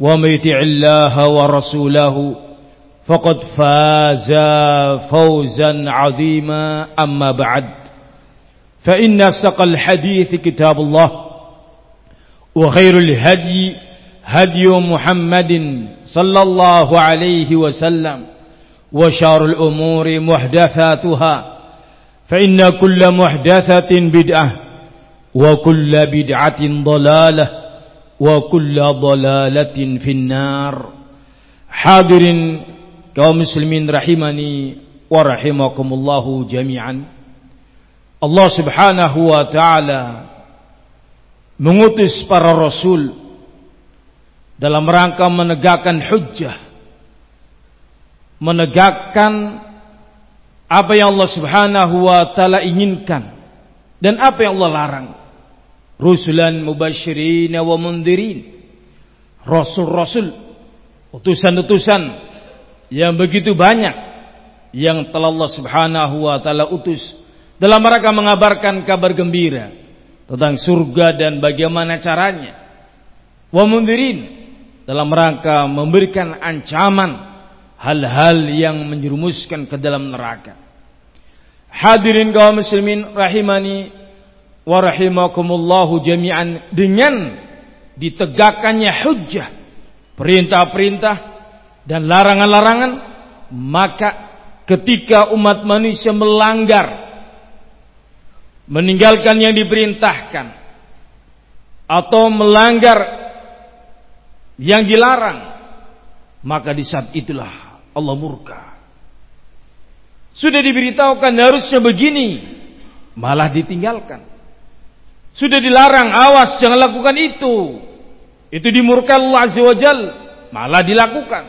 ومن يطع الله ورسوله فقد فاز فوزا عظيما. أما بعد فإن أصدق الحديث كتاب الله وخير الهدي هدي محمد صلى الله عليه وسلم وشار الأمور محدثاتها فإن كل محدثة بدعة وكل بدعة ضلالة wa kulla dalalatin finnar. Hadirin kaum muslimin rahimani wa rahimakumullahu jami'an. Allah subhanahu wa ta'ala mengutus para rasul dalam rangka menegakkan hujjah menegakkan apa yang Allah subhanahu wa ta'ala inginkan dan apa yang Allah larang rusulan mubasyirin wa mundirin. Rasul-rasul utusan-utusan yang begitu banyak yang telah Allah Subhanahu wa taala utus dalam rangka mengabarkan kabar gembira tentang surga dan bagaimana caranya. Wa mundirin dalam rangka memberikan ancaman hal-hal yang menjerumuskan ke dalam neraka. Hadirin kaum muslimin rahimani warahimakumullahu jami'an. Dengan ditegakkannya hujjah perintah-perintah dan larangan-larangan maka ketika umat manusia melanggar meninggalkan yang diperintahkan atau melanggar yang dilarang maka di saat itulah Allah murka. Sudah diberitahukan harusnya begini malah ditinggalkan sudah dilarang, awas jangan lakukan itu. Itu dimurka Allah Azza wa Jal, malah dilakukan.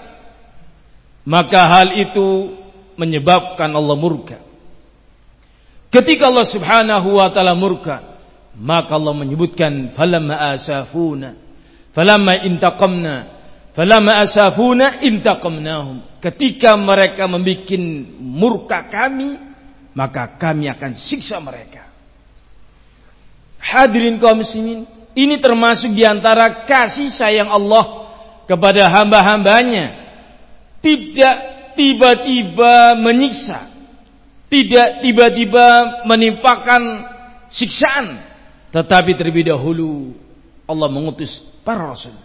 Maka hal itu menyebabkan Allah murka. Ketika Allah Subhanahu wa taala murka, maka Allah menyebutkan falamma asafuna falamma intaqamna falamma asafuna intaqamnahum. Ketika mereka membuat murka kami, maka kami akan siksa mereka. Hadirin kaum muslimin, ini termasuk di antara kasih sayang Allah kepada hamba-hambanya. Tidak tiba-tiba menyiksa. Tidak tiba-tiba menimpakan siksaan. Tetapi terlebih dahulu Allah mengutus para rasul.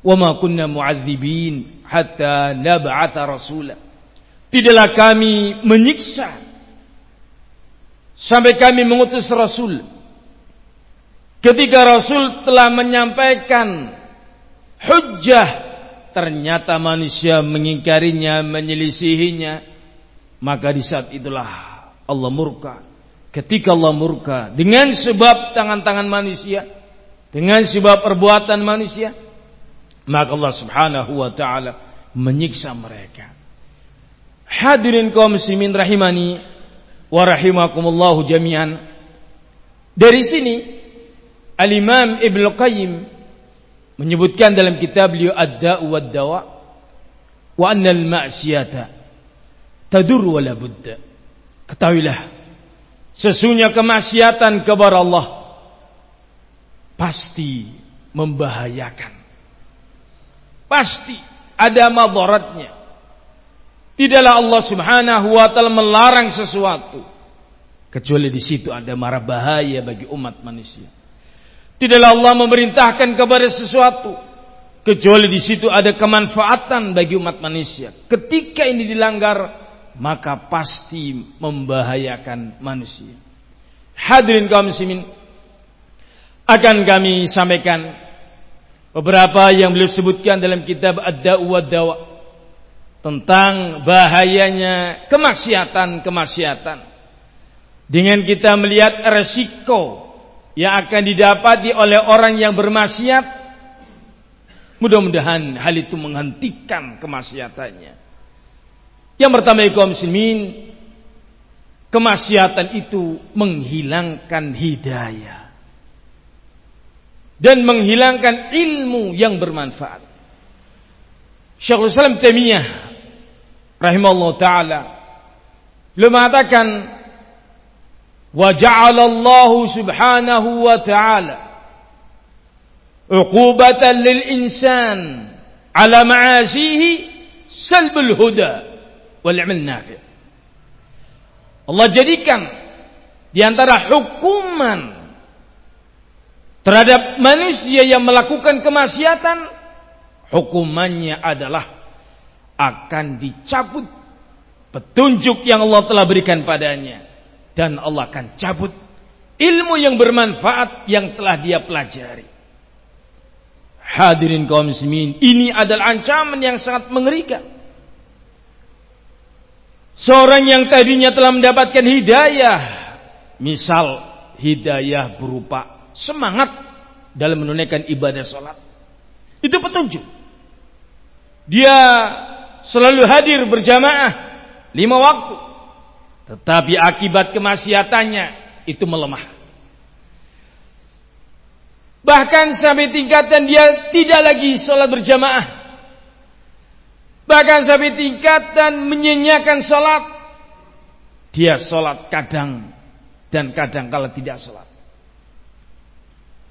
Wa ma kunna mu'adzibin hatta nab'atha rasula. Tidaklah kami menyiksa sampai kami mengutus rasul Ketika Rasul telah menyampaikan hujjah, ternyata manusia mengingkarinya, menyelisihinya, maka di saat itulah Allah murka. Ketika Allah murka dengan sebab tangan-tangan manusia, dengan sebab perbuatan manusia, maka Allah Subhanahu wa taala menyiksa mereka. Hadirin kaum muslimin rahimani wa rahimakumullahu jami'an. Dari sini Al-Imam Ibn Qayyim menyebutkan dalam kitab beliau Ad-Da'u wad-Dawa wa anna al-ma'siyata tadur wala budda. Ketahuilah sesungguhnya kemaksiatan kepada Allah pasti membahayakan. Pasti ada madaratnya. Tidaklah Allah Subhanahu wa taala melarang sesuatu kecuali di situ ada marah bahaya bagi umat manusia. Tidaklah Allah memerintahkan kepada sesuatu kecuali di situ ada kemanfaatan bagi umat manusia. Ketika ini dilanggar maka pasti membahayakan manusia. Hadirin kaum muslimin, akan kami sampaikan beberapa yang beliau sebutkan dalam kitab Ad-Da'u Dawa tentang bahayanya kemaksiatan-kemaksiatan. Dengan kita melihat resiko yang akan didapati oleh orang yang bermaksiat, mudah-mudahan hal itu menghentikan kemaksiatannya. Yang pertama kaum muslimin, kemaksiatan itu menghilangkan hidayah dan menghilangkan ilmu yang bermanfaat. Syekhul Islam Taimiyah rahimahullah taala beliau mengatakan ja'ala Allah subhanahu wa ta'ala uqubatan lil insan ala ma'asihi salbul huda wal ilm nafi'. Allah jadikan di antara hukuman terhadap manusia yang melakukan kemaksiatan hukumannya adalah akan dicabut petunjuk yang Allah telah berikan padanya dan Allah akan cabut ilmu yang bermanfaat yang telah dia pelajari. Hadirin kaum muslimin, ini adalah ancaman yang sangat mengerikan. Seorang yang tadinya telah mendapatkan hidayah, misal hidayah berupa semangat dalam menunaikan ibadah sholat, itu petunjuk. Dia selalu hadir berjamaah lima waktu, tetapi akibat kemaksiatannya itu melemah. Bahkan sampai tingkatan dia tidak lagi sholat berjamaah, Bahkan sampai tingkatan menyenyakan sholat. Dia sholat kadang dan kadang kalau tidak sholat.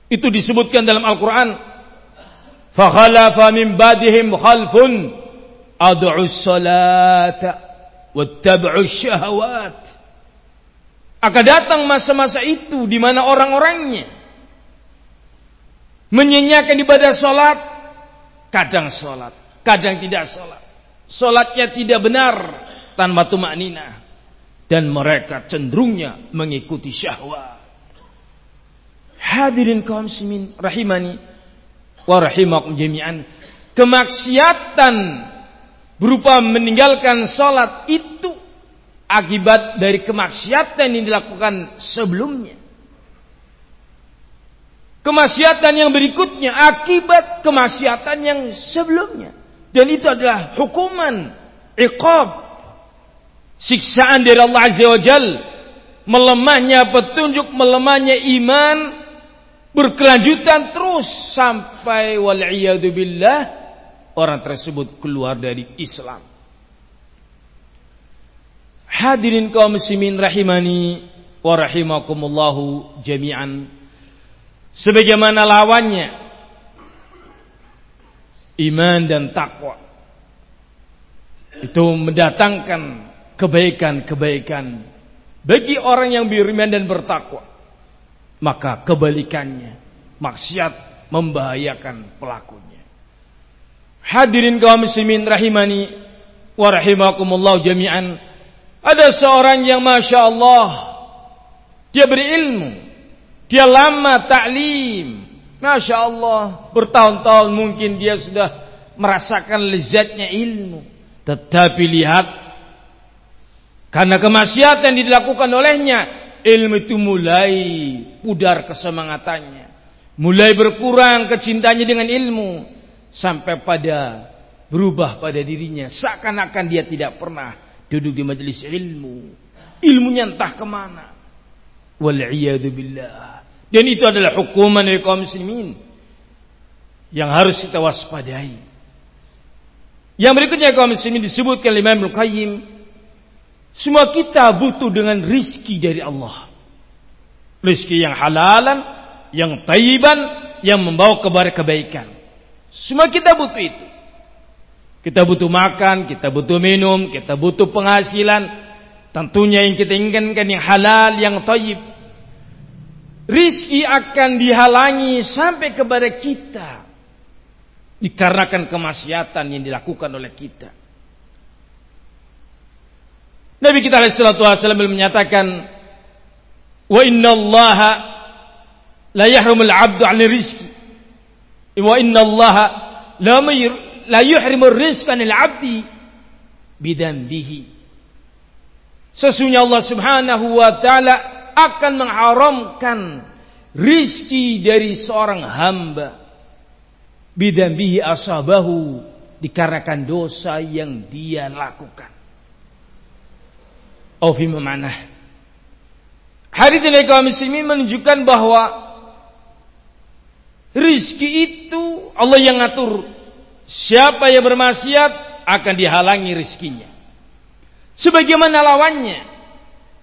Itu disebutkan dalam Al-Quran. فَخَلَفَ مِنْ بَعْدِهِمْ خَلْفٌ أَدْعُوا الصَّلَاةَ wattab'u syahawat akan datang masa-masa itu di mana orang-orangnya menyenyakkan ibadah salat kadang salat kadang tidak salat salatnya tidak benar tanpa tumaknina dan mereka cenderungnya mengikuti syahwat. Hadirin kaum muslimin rahimani wa rahimakum jami'an. Kemaksiatan berupa meninggalkan salat itu akibat dari kemaksiatan yang dilakukan sebelumnya. Kemaksiatan yang berikutnya akibat kemaksiatan yang sebelumnya. Dan itu adalah hukuman, iqab, siksaan dari Allah Azza wa Jal. Melemahnya petunjuk, melemahnya iman, berkelanjutan terus sampai billah orang tersebut keluar dari Islam. Hadirin kaum muslimin rahimani wa rahimakumullahu jami'an. Sebagaimana lawannya iman dan takwa itu mendatangkan kebaikan-kebaikan bagi orang yang beriman dan bertakwa maka kebalikannya maksiat membahayakan pelakunya hadirin kaum muslimin rahimani wa rahimakumullah jami'an ada seorang yang masya Allah dia berilmu dia lama taklim Masya Allah, bertahun-tahun mungkin dia sudah merasakan lezatnya ilmu. Tetapi lihat, karena kemaksiatan yang dilakukan olehnya, ilmu itu mulai pudar kesemangatannya. Mulai berkurang kecintanya dengan ilmu. Sampai pada berubah pada dirinya. Seakan-akan dia tidak pernah duduk di majelis ilmu. Ilmunya entah ke mana. Billah. Dan itu adalah hukuman dari kaum muslimin yang harus kita waspadai. Yang berikutnya kaum muslimin disebutkan oleh Imam Al-Qayyim Semua kita butuh dengan rizki dari Allah. Rizki yang halalan, yang taiban, yang membawa kebaikan. Semua kita butuh itu. Kita butuh makan, kita butuh minum, kita butuh penghasilan. Tentunya yang kita inginkan yang halal, yang taib. Rizki akan dihalangi sampai kepada kita. Dikarenakan kemaksiatan yang dilakukan oleh kita. Nabi kita alaihi menyatakan, "Wa inna Allah la yahrumul 'abdu 'anil rizki." Wa inna Allah la la yuhrimur rizqa 'anil 'abdi bidanbihi. Sesungguhnya Allah Subhanahu wa taala akan mengharamkan rizki dari seorang hamba bidambihi asabahu dikarenakan dosa yang dia lakukan. Ofi memanah. Hari ini kaum muslimin menunjukkan bahwa rizki itu Allah yang ngatur. Siapa yang bermaksiat akan dihalangi rizkinya. Sebagaimana lawannya.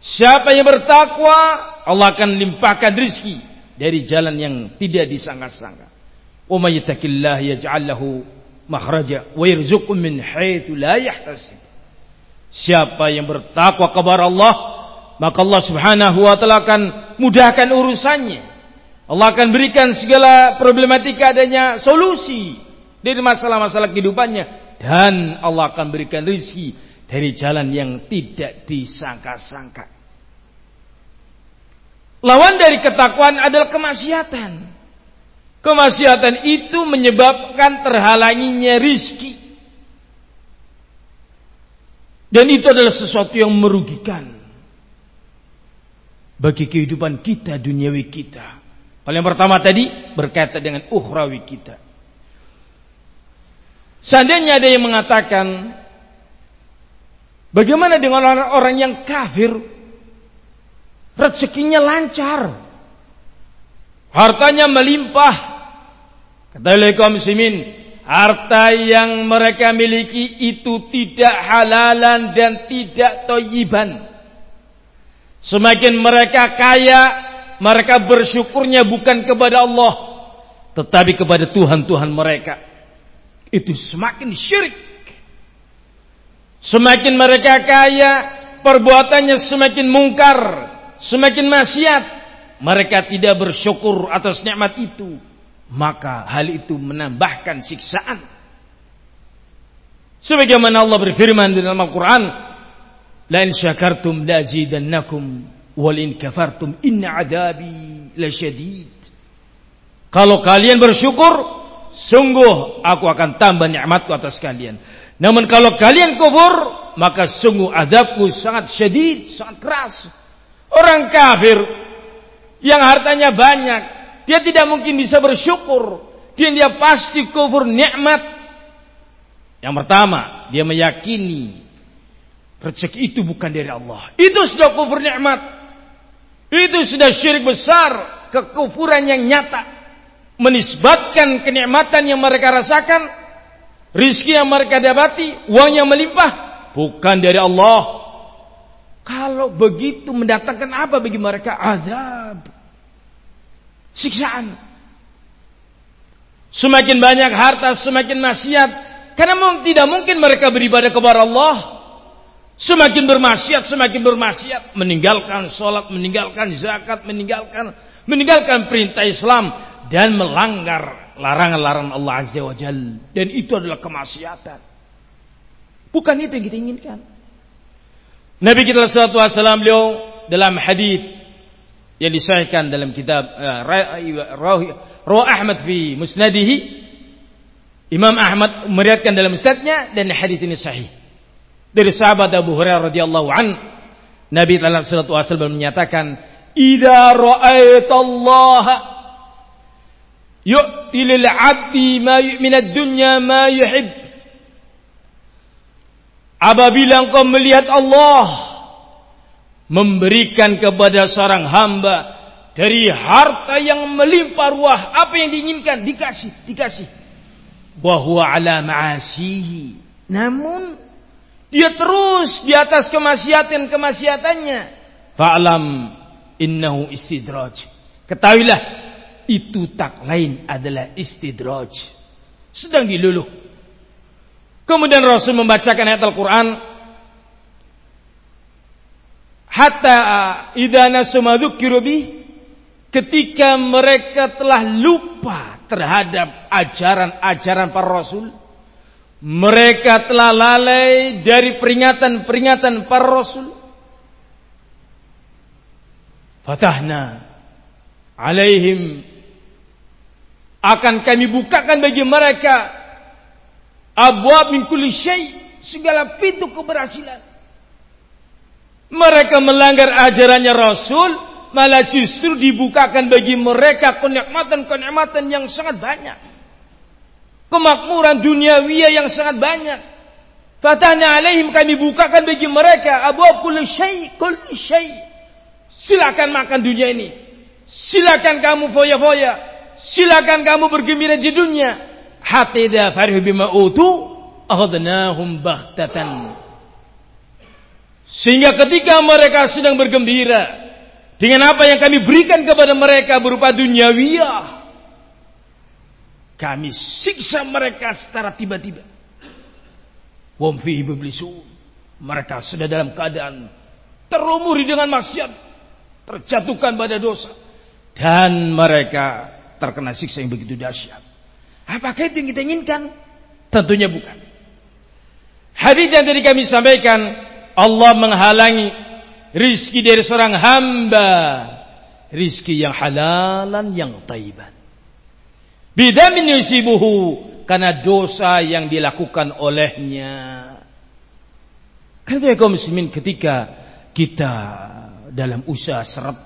Siapa yang bertakwa Allah akan limpahkan rizki dari jalan yang tidak disangka-sangka. Wa may yattaqillah yaj'al lahu makhraja wa yarzuqhu min haitsu la yahtasib. Siapa yang bertakwa kepada Allah, maka Allah Subhanahu wa taala akan mudahkan urusannya. Allah akan berikan segala problematika adanya solusi dari masalah-masalah kehidupannya dan Allah akan berikan rizki dari jalan yang tidak disangka-sangka. Lawan dari ketakwaan adalah kemaksiatan. Kemaksiatan itu menyebabkan terhalanginya rizki. Dan itu adalah sesuatu yang merugikan. Bagi kehidupan kita, duniawi kita. Kalau yang pertama tadi berkaitan dengan ukhrawi kita. Seandainya ada yang mengatakan, bagaimana dengan orang-orang yang kafir? Rezekinya lancar. Hartanya melimpah. Kata kaum muslimin, harta yang mereka miliki itu tidak halalan dan tidak toyiban. Semakin mereka kaya, mereka bersyukurnya bukan kepada Allah, tetapi kepada Tuhan-Tuhan mereka. Itu semakin syirik. Semakin mereka kaya, perbuatannya semakin mungkar, semakin maksiat, mereka tidak bersyukur atas nikmat itu, maka hal itu menambahkan siksaan. Sebagaimana Allah berfirman dalam Al-Quran, "La in syakartum la zidannakum wal in kafartum inna adabi lasyadid." Kalau kalian bersyukur, sungguh aku akan tambah nikmatku atas kalian. Namun kalau kalian kufur, maka sungguh adabku sangat syadid, sangat keras. Orang kafir yang hartanya banyak, dia tidak mungkin bisa bersyukur. Dia, dia pasti kufur nikmat. Yang pertama, dia meyakini rezeki itu bukan dari Allah. Itu sudah kufur nikmat. Itu sudah syirik besar, kekufuran yang nyata. Menisbatkan kenikmatan yang mereka rasakan, rizki yang mereka dapati, uang yang melimpah, bukan dari Allah. Kalau begitu mendatangkan apa bagi mereka? Azab. Siksaan. Semakin banyak harta, semakin maksiat. Karena tidak mungkin mereka beribadah kepada Allah. Semakin bermaksiat, semakin bermaksiat. Meninggalkan sholat, meninggalkan zakat, meninggalkan meninggalkan perintah Islam. Dan melanggar larangan-larangan Allah Azza wa Jal. Dan itu adalah kemaksiatan. Bukan itu yang kita inginkan. Nabi kita sallallahu alaihi wasallam beliau dalam hadis yang disahihkan dalam kitab uh, Rawi Ahmad fi Musnadihi Imam Ahmad meriatkan dalam musnadnya dan hadis ini sahih. Dari sahabat Abu Hurairah radhiyallahu an Nabi sallallahu alaihi wasallam menyatakan, "Idza ra'aita Allah yu'ti lil 'abdi ma min ad-dunya ma yuhib." Apabila engkau melihat Allah memberikan kepada seorang hamba dari harta yang melimpah ruah, apa yang diinginkan dikasih, dikasih. Bahwa ala ma'asihi. Namun Dia terus di atas kemaksiatan-kemaksiatannya. Fa'lam innahu istidraj. Ketahuilah itu tak lain adalah istidraj. Sedang diluluh. Kemudian Rasul membacakan ayat Al-Quran. Hatta idha nasumadzukiru ketika mereka telah lupa terhadap ajaran-ajaran para rasul mereka telah lalai dari peringatan-peringatan para rasul. Fatahna alaihim akan kami bukakan bagi mereka abwab min kulli syai segala pintu keberhasilan. Mereka melanggar ajarannya Rasul, malah justru dibukakan bagi mereka kenikmatan-kenikmatan yang sangat banyak kemakmuran duniawiya yang sangat banyak. Fatahna alaihim kami bukakan bagi mereka abu kulli syai, kulli syai. Silakan makan dunia ini. Silakan kamu foya-foya. Silakan kamu bergembira di dunia. Hatta idza farihu bima utu akhadnahum baghtatan. Sehingga ketika mereka sedang bergembira dengan apa yang kami berikan kepada mereka berupa duniawiyah, kami siksa mereka secara tiba-tiba. Wam fihi Mereka sudah dalam keadaan terlumuri dengan maksiat, terjatuhkan pada dosa dan mereka terkena siksa yang begitu dahsyat. Apakah itu yang kita inginkan? Tentunya bukan. Hadis yang tadi kami sampaikan, Allah menghalangi rizki dari seorang hamba, rizki yang halalan yang taiban. Bidamin yusibuhu karena dosa yang dilakukan olehnya. Karena kaum muslimin ketika kita dalam usaha seret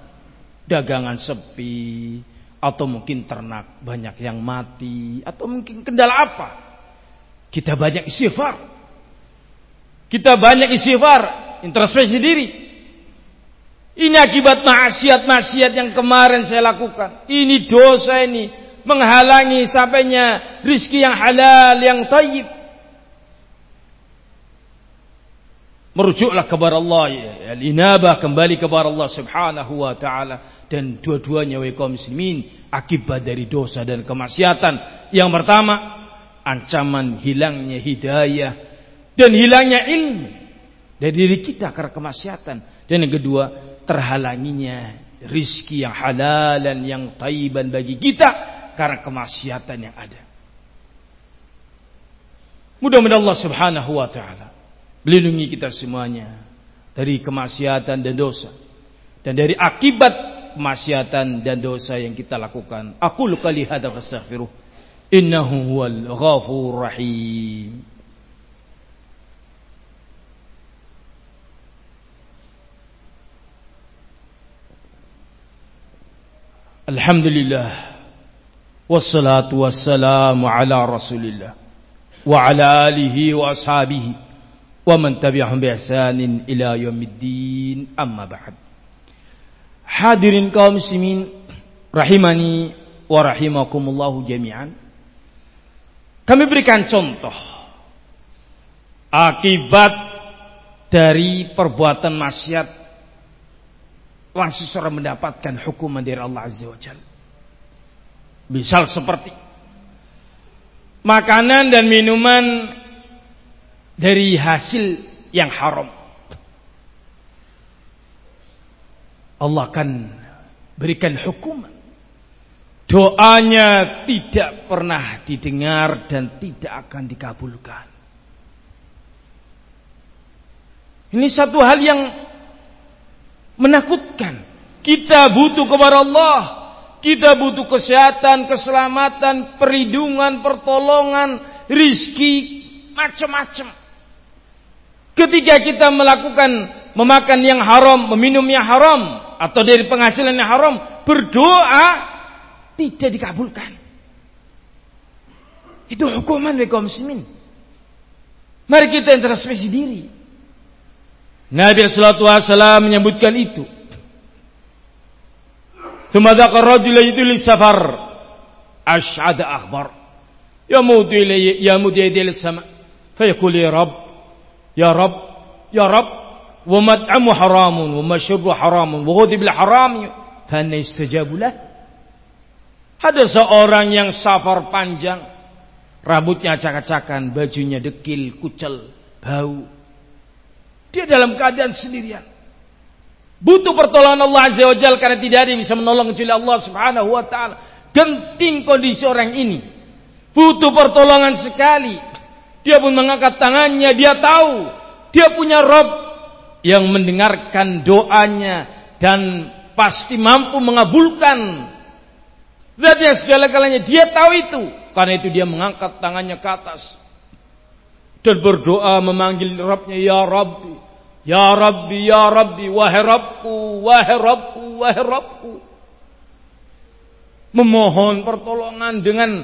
dagangan sepi atau mungkin ternak banyak yang mati atau mungkin kendala apa kita banyak istighfar. Kita banyak istighfar introspeksi diri. Ini akibat maksiat-maksiat yang kemarin saya lakukan. Ini dosa ini menghalangi sampainya rizki yang halal, yang tayyib. Merujuklah kepada Allah, ya, inabah kembali kepada Allah subhanahu wa ta'ala. Dan dua-duanya wa muslimin akibat dari dosa dan kemaksiatan. Yang pertama, ancaman hilangnya hidayah dan hilangnya ilmu dari diri kita karena kemaksiatan. Dan yang kedua, terhalanginya rizki yang halal dan yang taiban bagi kita karena kemaksiatan yang ada. Mudah-mudahan Allah Subhanahu wa taala melindungi kita semuanya dari kemaksiatan dan dosa dan dari akibat kemaksiatan dan dosa yang kita lakukan. Aku qali hadza fastaghfiruh. Innahu huwal ghafurur rahim. Alhamdulillah wassalatu wassalamu ala rasulillah wa ala alihi wa ashabihi wa man tabi'ahum ila yaumiddin amma ba'd. Hadirin kaum muslimin rahimani wa rahimakumullahu jami'an. Kami berikan contoh akibat dari perbuatan maksiat langsung seorang mendapatkan hukuman dari Allah Azza wa Jalla. Misal seperti makanan dan minuman dari hasil yang haram. Allah akan berikan hukuman. Doanya tidak pernah didengar dan tidak akan dikabulkan. Ini satu hal yang menakutkan. Kita butuh kepada Allah kita butuh kesehatan, keselamatan, perlindungan, pertolongan, rizki, macam-macam. Ketika kita melakukan memakan yang haram, meminum yang haram, atau dari penghasilan yang haram, berdoa tidak dikabulkan. Itu hukuman bagi kaum muslimin. Mari kita introspeksi diri. Nabi Sallallahu Alaihi Wasallam menyebutkan itu. ثم ذكر الرجل يدل السفر أشعد أخبر يموت إلي يموت يدي للسماء فيقول يا رب Ya Rabb, Ya Rabb, wa mat'amu haramun, wa masyrubu haramun, wa ghadibil haram, fa anna istajabulah. Ada seorang yang safar panjang, rambutnya acak-acakan, bajunya dekil, kucel, bau. Dia dalam keadaan sendirian. Butuh pertolongan Allah Azza wa Jalla karena tidak ada yang bisa menolong kecuali Allah Subhanahu wa taala. Genting kondisi orang ini. Butuh pertolongan sekali. Dia pun mengangkat tangannya, dia tahu dia punya Rob yang mendengarkan doanya dan pasti mampu mengabulkan. Zat yang segala-galanya dia tahu itu. Karena itu dia mengangkat tangannya ke atas dan berdoa memanggil Rabbnya ya Rabbi, ya Rabbi, ya Rabbi, wahai Rabbku, wahai Rabbku, wahai Rabbku. Memohon pertolongan dengan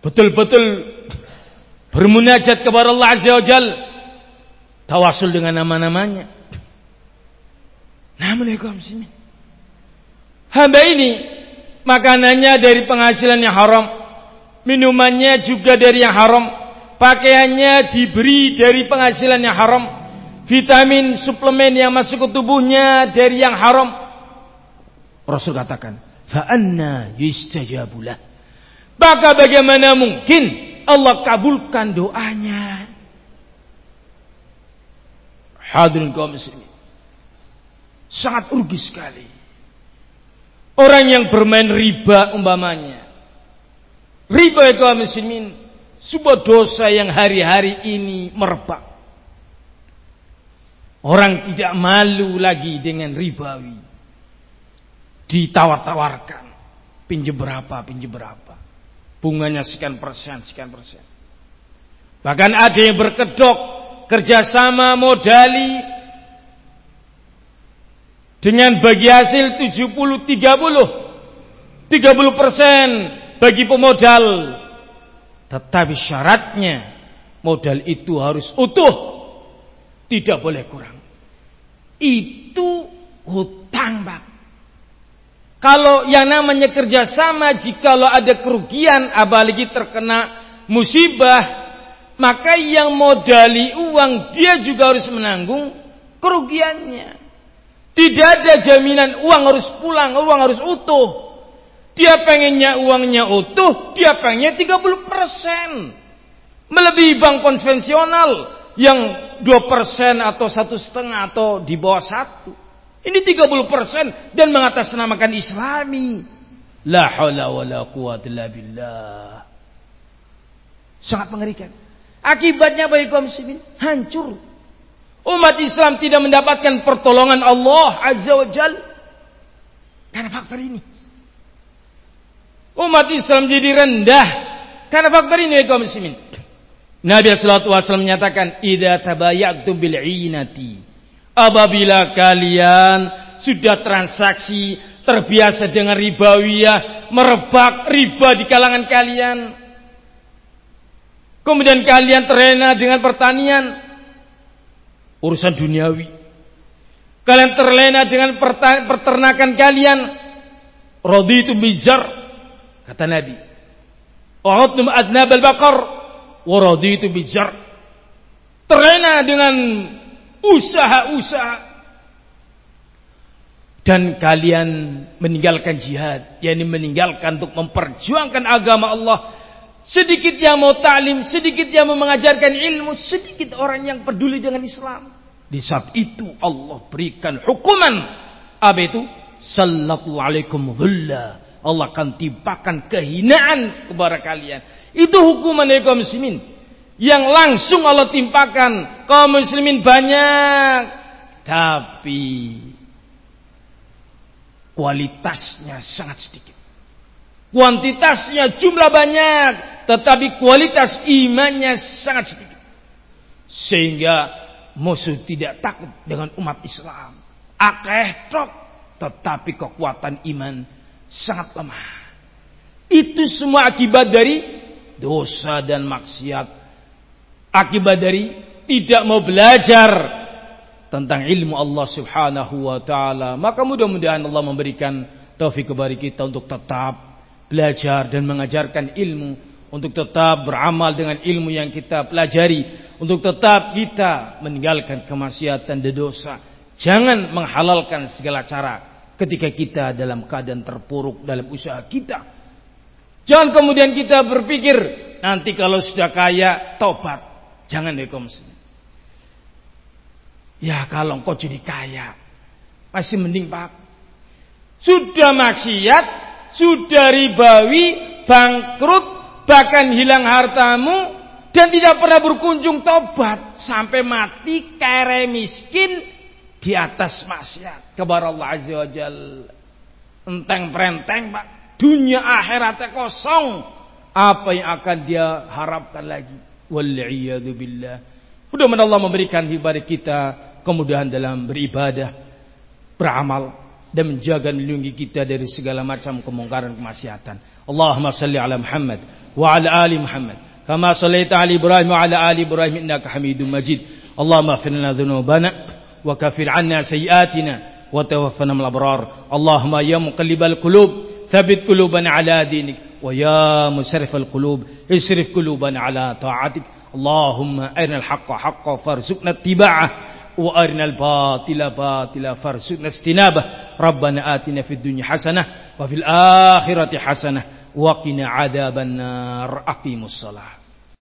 betul-betul bermunajat kepada Allah Azza wa Jal. Tawasul dengan nama-namanya. Namun ya muslimin hamba ini makanannya dari penghasilan yang haram minumannya juga dari yang haram pakaiannya diberi dari penghasilan yang haram vitamin suplemen yang masuk ke tubuhnya dari yang haram Rasul katakan fa anna yustajabulah maka bagaimana mungkin Allah kabulkan doanya. Hadirin kaum muslimin. Sangat rugi sekali. Orang yang bermain riba umpamanya. Riba itu kaum muslimin sebuah dosa yang hari-hari ini merebak. Orang tidak malu lagi dengan ribawi. Ditawar-tawarkan. Pinjam berapa, pinjam berapa bunganya sekian persen, sekian persen. Bahkan ada yang berkedok kerjasama modali dengan bagi hasil 70 30 30 persen bagi pemodal tetapi syaratnya modal itu harus utuh tidak boleh kurang itu hutang bak kalau yang namanya kerjasama, jikalau ada kerugian, apalagi terkena musibah, maka yang modali uang dia juga harus menanggung kerugiannya. Tidak ada jaminan uang harus pulang, uang harus utuh. Dia pengennya uangnya utuh, dia pengennya 30%. Melebihi bank konvensional yang 2% atau satu setengah atau di bawah satu. Ini 30% dan mengatasnamakan Islami. La haula wala quwata illa billah. Sangat mengerikan. Akibatnya bagi kaum muslimin hancur. Umat Islam tidak mendapatkan pertolongan Allah Azza wa Jal. Karena faktor ini. Umat Islam jadi rendah. Karena faktor ini bagi kaum muslimin. Nabi wasallam menyatakan, "Idza tabayatum bil 'inati" Apabila kalian sudah transaksi terbiasa dengan ribawiyah, merebak riba di kalangan kalian. Kemudian kalian terlena dengan pertanian, urusan duniawi. Kalian terlena dengan peternakan kalian, itu bizar, kata Nabi. Wa'udnum adnab al-baqar, wa itu bizar. Terlena dengan usaha-usaha. Dan kalian meninggalkan jihad yakni meninggalkan untuk memperjuangkan agama Allah. Sedikit yang mau ta'lim sedikit yang mau mengajarkan ilmu sedikit orang yang peduli dengan Islam. Di saat itu Allah berikan hukuman. Apa itu? Sallallahu alaikum dhulla Allah akan timpakan kehinaan kepada kalian. Itu hukuman ya kaum muslimin. Yang langsung Allah timpakan kaum muslimin banyak. Tapi kualitasnya sangat sedikit. Kuantitasnya jumlah banyak tetapi kualitas imannya sangat sedikit. Sehingga musuh tidak takut dengan umat Islam. Akeh tok tetapi kekuatan iman sangat lemah itu semua akibat dari dosa dan maksiat akibat dari tidak mau belajar tentang ilmu Allah Subhanahu wa taala. Maka mudah-mudahan Allah memberikan taufik kepada kita untuk tetap belajar dan mengajarkan ilmu untuk tetap beramal dengan ilmu yang kita pelajari, untuk tetap kita meninggalkan kemaksiatan dan dosa. Jangan menghalalkan segala cara ketika kita dalam keadaan terpuruk dalam usaha kita. Jangan kemudian kita berpikir nanti kalau sudah kaya tobat. Jangan ya Ya kalau engkau jadi kaya masih mending pak. Sudah maksiat, sudah ribawi, bangkrut, bahkan hilang hartamu dan tidak pernah berkunjung tobat sampai mati kere miskin di atas maksiat. Kepada Allah Azza wa Jal. Enteng perenteng pak. Dunia akhiratnya kosong. Apa yang akan dia harapkan lagi? Wal'iyadzubillah mudah-mudahan Allah memberikan kepada kita kemudahan dalam beribadah beramal dan menjaga melindungi kita dari segala macam kemungkaran kemaksiatan. Allahumma salli ala Muhammad wa ala ali Muhammad. Kama sallaita ala Ibrahim wa ala ali Ibrahim innaka Hamidum Majid. Allahumma fir lana dhunubana وكفر عنا سيئاتنا وتوفنا من الأبرار. اللهم يا مقلب القلوب ثبت قلوبنا على دينك ويا مسرف القلوب اصرف قلوبنا على طاعتك. اللهم أرنا الحق حقا فارزقنا اتباعه وأرنا الباطل باطلا فارزقنا اجتنابه. ربنا آتنا في الدنيا حسنة وفي الآخرة حسنة وقنا عذاب النار. أقيموا الصلاة.